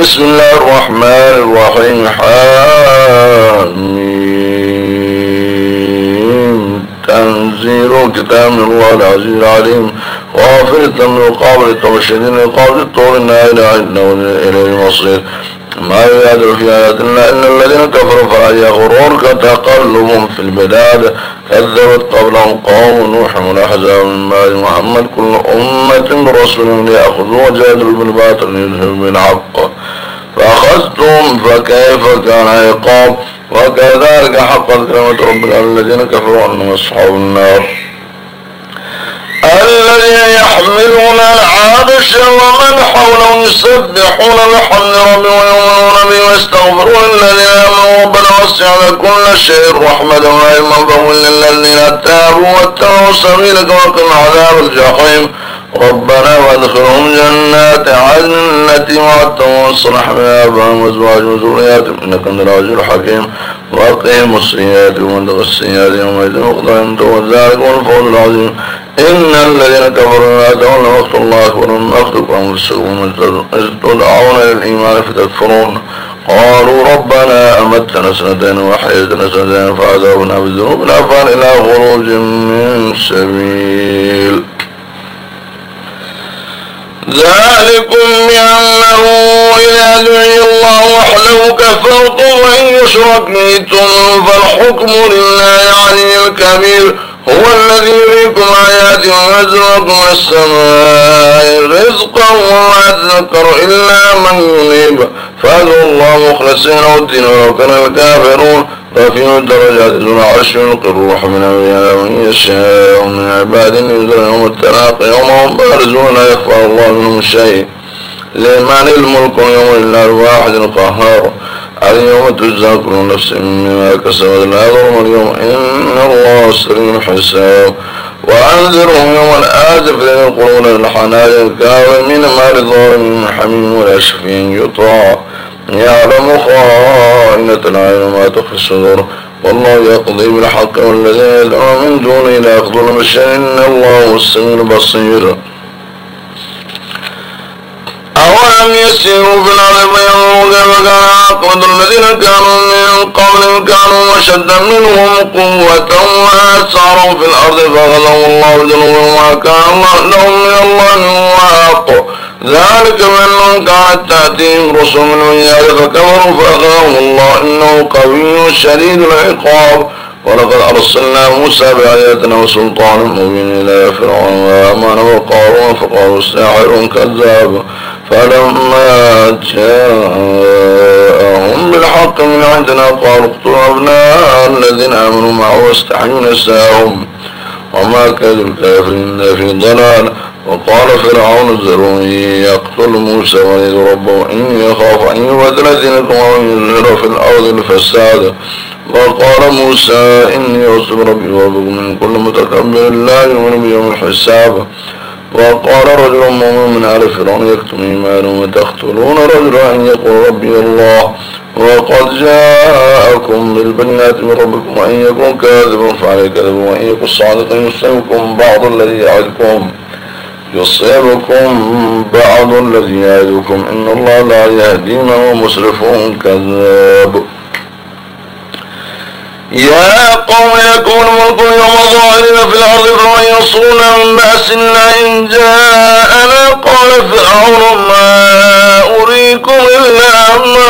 بسم الله الرحمن الرحيم. حامين تنزيل كتاب من الله العزيز العليم. غافر الذنب وقابل التوشيد وقابل الطول لا إله إلا هو المصير. ما يجادل في آيات الله إن الذين كفروا فلا يغررك تقلبهم في البلاد. كذبت قبلهم قوم نوح والأحزاب من بعد محمد. كل أمة برسول ليأخذوا وجادلوا بالباطل يذهب بالحق. فأخذتهم فكيف كان عقاب؟ وكذلك حقت كلمة ربك الذين كفروا أنهم أصحاب النار. الذين يحملون العرش ومن حوله يسبحون بحمد ربهم ويؤمنون به ويستغفرون الذين آمنوا ربنا وسعنا كل شيء رحمة وعلما فهو للذين تابوا واتبعوا سبيلك وقنا عذاب الجحيم. ربنا وادخلهم جنات عدن التي وعدتهم واصلح بها ابائهم وازواجهم وذرياتهم إنك أنت العزيز الحكيم. وقهم السيئات ومن السيئات يومئذ وقضاهم وذلك والفوز العظيم. إن الذين كفروا تولوا وقت الله اكبر من اخذكم انفسكم إذ تدعون للايمان فتكفرون. قالوا ربنا أمتنا سنتين وحيتنا سنتين فعذابنا بالذنوب لا فعل إلى خروج من سبيل. ذلكم بأنه إذا دعي الله وحده كفرتم وإن يشرك بيتم فالحكم لله علي الكبير. هو الذي يريكم آياته ويزرعكم السماء. رزقا وما يتذكر إلا من ينيب. فأدعوا الله مخلصين والدين ولو كان الكافرون رفيع الدرجات ذو العرش يلقي الروح من أمرها من يشاء من عباد ينزل يوم التلاقي. يوم هم بارزون لا يخفى الله منهم شيء. لمن الملك يوم إلا الواحد القهار. اليوم تجزى كل نفس مما كسبت لا ظلم اليوم. إن الله سريع الحساب. وأنذرهم يوم الآزف الذين يقولون الحنايا الكاظمين ما للظالمين من حميم ولا شفيع يطاع يعلم خائنة العين وما تخفي الصدور. والله يقضي بالحق والذين يدعون من دونه لا يقضون بالشيء إن الله هو السميع البصير. أولم يسيروا في الأرض فينظروا كيف كان عاقبة الذين كانوا من قبلهم كانوا أشد منهم قوة وآثارا في الأرض فأخذهم الله بذنوبهم وما كان الله لهم من الله واق. ذلك بأنهم كانت تأتيهم رسل من وياه فكفروا فأخذهم الله إنه قوي شديد العقاب. ولقد أرسلنا موسى بآياتنا وسلطان مبين إلى فرعون وآمان وقارون فقالوا ساحر كذاب. فلما جاءهم بالحق من عندنا قالوا اقتلوا أبناء الذين آمنوا معه واستحيوا نساءهم وما كاد الكافرين في ضلال. وقال فرعون ذروني يقتل موسى وليد ربه إني يخاف أن يبدل دينكم وأن يظهر في الأرض الفساد. وقال موسى إني رسول ربي وربكم من كل متكبر لا يؤمن بيوم الحساب. وقال رجل مؤمن من آل فرعون يكتم إيمانه وتقتلون رجلا أن يقول ربي الله وقد جاءكم بالبينات من ربكم وإن يكون كاذبا فعليه كذب وإن يكون صادقا يصيبكم بعض الذي يعدكم يصيبكم بعض الذي يعدكم إن الله لا يهدي من هو مسرف كذاب يا قوم يكون ملك يوم ظاهرين في الأرض فمن يصون من بأس الله. إن جاءنا قال فرعون ما أريكم إلا ما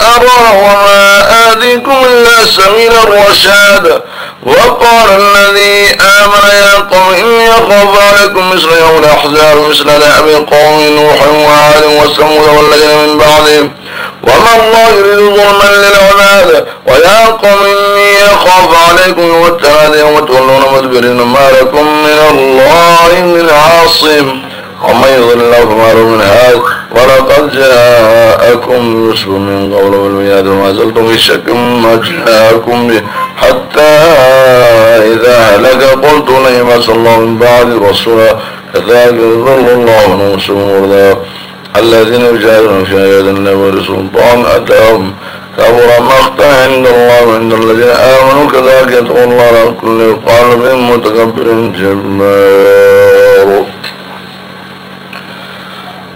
أرى وما آذيكم إلا سبيل الرشاد. وقال الذي آمن يا قوم إني أخاف عليكم مثل يوم الأحزاب مثل دأب قوم نوح وعاد وثمود والذين من بعدهم. وما الله يريد ظلما للعباد. ويا قوم إني أخاف عليكم والتهاد يوم تولون مدبرين ما لكم من الله من عاصم. ومن الله فما له من هاد. ولقد جاءكم يوسف من قبل بالبينات وما زلتم في شك مما جاءكم به. حتى إذا هلك قلت لن يبعث الله من بعد رسولا كذلك يضل الله من مرضاه الذين يجاهدون في آيات الله ولسلطان أتاهم. كبر مقتا عند الله وعند الذين آمنوا كذلك يدعو الله على كل قلب متكبر جبار.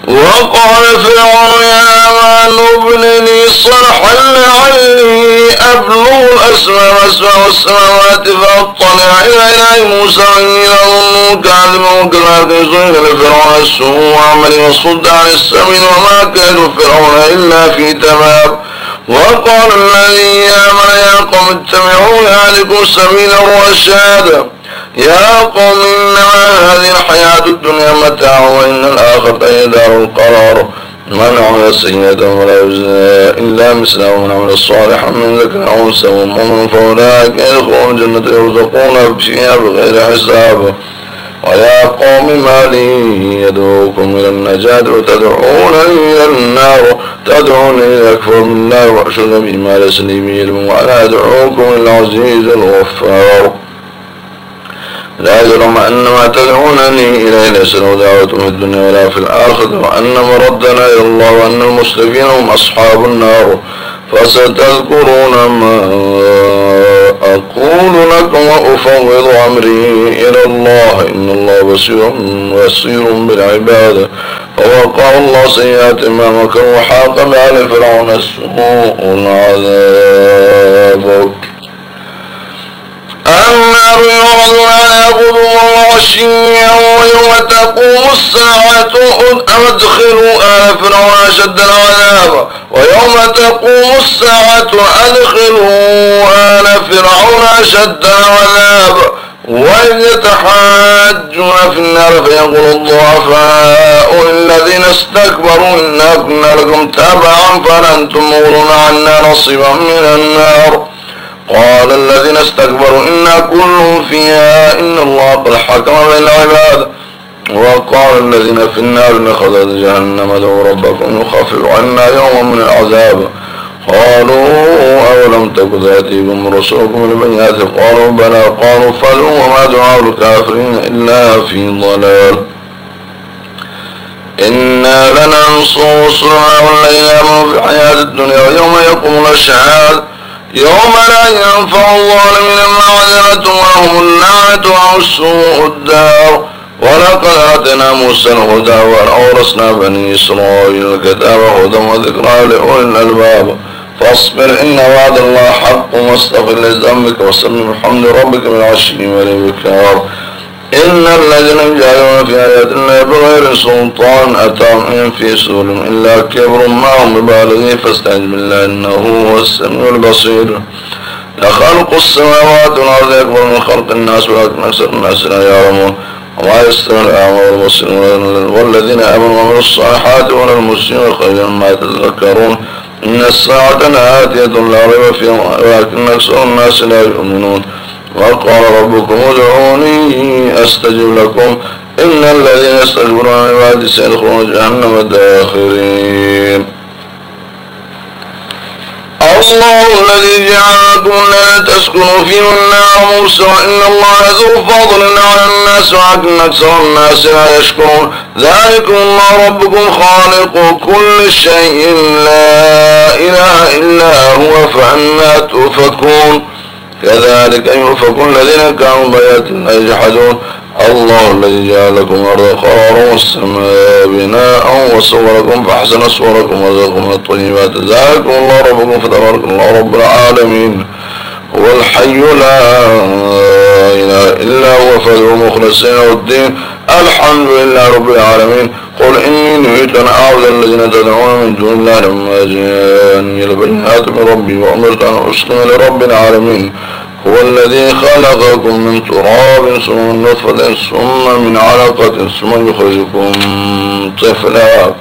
وقال فرعون يا مان ابن لي صرحا لعلي أبلغ أسماء أسماء السماوات فأطلع إلى إله موسى وإني لأظنه كاذبا وكذلك زين لفرعون السوء وعمله وصد عن السمين وما كان فرعون إلا في تمام. وقال الذي آمن يا قوم اتبعوا يهلكوا سبيل الرشاد يا قوم إنما هذه الحياة الدنيا متاع وإن الآخرة دار القرار. من عمل سيئة ولا يجزى إلا مثله عمل صالحا من ذكر أو أنثى ومؤمن فأولئك يدخلون الجنة يرزقون فيها بغير حساب. ويا قوم ما لي يدعوكم إلى النجاة وتدعونني إلى النار. تدعونني أكفر من الله وأشهد بما ليس لي به علم وأنا أدعوكم إلى العزيز الغفار. لا جرم أن ما تدعونني إليه ليس له دعوة في الدنيا ولا في الآخرة وأن مردنا إلى الله وأن المسلمين هم أصحاب النار. فستذكرون ما أقول لكم وأفوض أمري إلى الله. إن الله بصير بصير بالعباد. فوقع الله سيئات ما مكروا وحاق بآل فرعون سوء العذاب. النار يعرضون على غدوا وعشيا ويوم تقوم الساعة. أدخلوا آل فرعون أشد العذاب؟ ويوم تقوم الساعة أدخلوا آل فرعون أشد العذاب. وإذ يتحاجون في النار فيقول الضعفاء الذين استكبروا إنا كنا لكم تابعا فلنتم مغرون عنا نصيبا من النار. قال الذين استكبروا إنا كل فيها إن الله قد حكم بين العباد. وقال الذين في النار لخذت جهنم ادعوا ربكم يخفف عنا يوما من العذاب. قالوا أولم تك تأتيكم رسولكم بالبينات؟ قالوا بلى. قالوا فلوا وما دعاء الكافرين إلا في ضلال. إنا لننصر رسلنا والذين آمنوا في الحياة الدنيا ويوم يقوم الأشهاد. يوم لا ينفع الظالمين معذرة وهم اللعنة أو الدار. ولقد آتنا موسى الهدى وأورثنا بني إسرائيل الكتاب هدى وذكرى لأولي الألباب. فاصبر إن وعد الله حق واستغفر لذنبك وسلم الحمد ربك بالعشي والإبكار. إن الذين يجعلون في آياتنا بغير سلطان أتاهم في سور إلا كبر ما هم ببالغين فاستعجب بالله إنه هو السميع البصير. لخلق السماوات والأرض أكبر من خلق الناس ولكن أكثر الناس لا يعلمون. وما يستوي الأعمى والبصير والذين آمنوا وعملوا الصالحات ولا المسلمين خيرا ما تذكرون إن الساعة لآتية لا ريب فيها ولكن أكثر الناس لا يؤمنون. وقال ربكم ادعوني أستجب لكم. إن الذين يستكبرون عن عبادي سيدخلون جهنم داخرين. الله الذي جعلكم لا تسكنوا فيه والنار موسى وإن الله ذو فضل على الناس ولكن أكثر الناس لا يشكرون. ذلكم الله ربكم خالق كل شيء. لا إله إلا هو فأنا تؤفكون. كذلك يؤفك الذين كانوا الله يجحدون. الله الذي جعل لكم الأرض قرارا والسماء بناء وصوركم فأحسن صوركم ورزقكم الطيبات. ذلكم الله ربكم فتبارك الله رب العالمين. هو الحي لا إله إلا هو فادعوا مخلصين الدين. الحمد لله رب العالمين. قل إني نهيت أن أعبد الذين تدعون من دون الله لما جاءني البينات من ربي وأمرت أن أسلم لرب العالمين. هو الذي خلقكم من تراب ثم من نطفة ثم من علقة ثم يخرجكم طفلا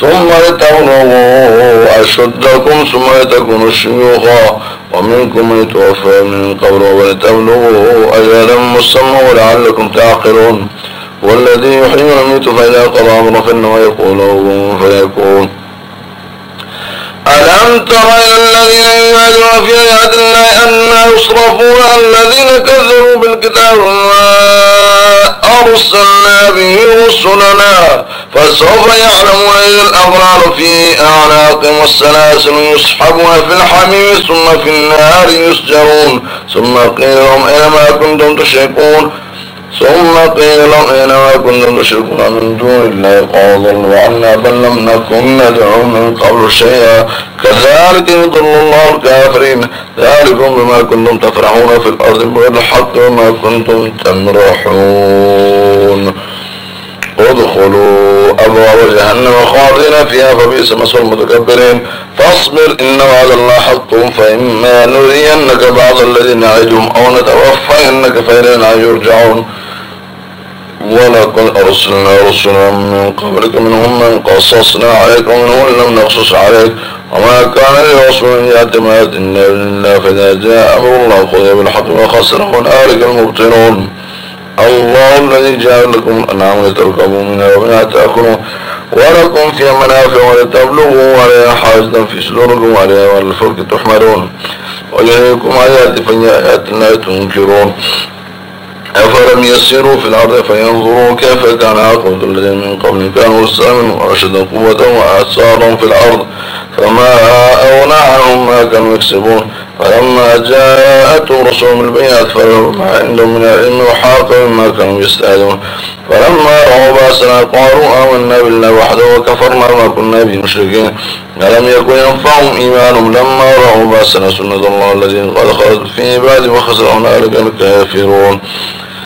ثم لتبلغوا أشدكم ثم لتكونوا شيوخا ومنكم من يتوفى من قبل ولتبلغوا أجلا مسمى ولعلكم تعقلون. والذي يحيي ويميت فإذا قضى أمرا فإنما يقول له فيكون. ألم تر إلى الذين ينادون في آيات الله أن يصرفون الذين كذبوا بالكتاب أرسلنا به رسلنا فسوف يعلمون إذ الأغلال في أعناقهم والسلاسل يسحبون في الحميم ثم في النار يسجرون. ثم قيل لهم أين ما كنتم تشركون؟ ثم قيل إنما كنتم تشركون من دون الله قال عنا بل لم نكن ندعو من قبل شيئا. كذلك يضل الله الكافرين. ذلكم بما كنتم تفرحون في الأرض بغير الحق وما كنتم تمرحون. ادخلوا أبواب جهنم خالدين فيها فبئس مثوى المتكبرين. فاصبر إن وعد الله حق. فإما نرينك بعض الذين نعدهم أو نتوفينك فإلينا يرجعون. ولقد أرسلنا رسلا من قبلك منهم من قصصنا عليك ومنهم لم نقصص عليك. وما كان لرسول أن يأتي ما يأتي إلا فإذا جاء أمر الله خذ بالحق وخسر هنالك المبطلون. الله الذي جعل لكم الأنعام لتركبوا منها ومنها تأكلوا ولكم فيها منافع ولتبلغوا عليها حاجة في صدوركم وعليها والفلك تحملون. ويريكم آيات فإن لا تنكرون. أفلم يسيروا في الأرض فينظروا كيف كان عاقبة الذين من قبل كانوا سلما وأشد قوة وآثارا في الأرض. فما أغنى عنهم ما كانوا يكسبون. فلما جاءتهم رسول البينات فرحوا ما عندهم من العلم وحاق مما كانوا يستهزئون. فلما رأوا بأسنا قالوا آمنا بالله وحده وكفرنا ما كنا به مشركين. ألم يكن ينفعهم إيمانهم؟ لما رأوا بأسنا سنة الله الذين قد خلت في عباده وخسر هنالك الكافرون.